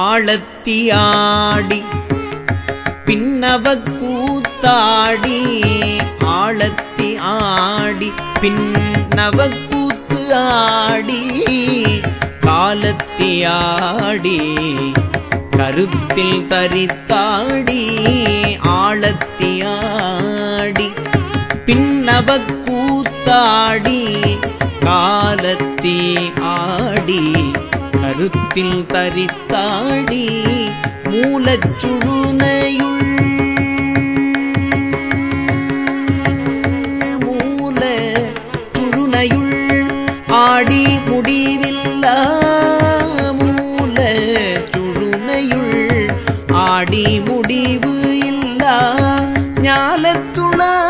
ஆழத்தியாடி பின்னவ கூத்தாடி ஆழத்தி ஆடி பின்னவ கூத்து ஆடி காலத்தியாடி கருத்தில் தரித்தாடி ஆழத்தியாடி பின்னவ கூத்தாடி காலத்தி ஆடி கருத்தில் தரித்தாடி மூலச்சுழுனையுள் மூல சுழுனையுள் ஆடி முடிவில்லா மூல சுழுனையுள் ஆடி முடிவு இல்லா ஞாலத்துளாடி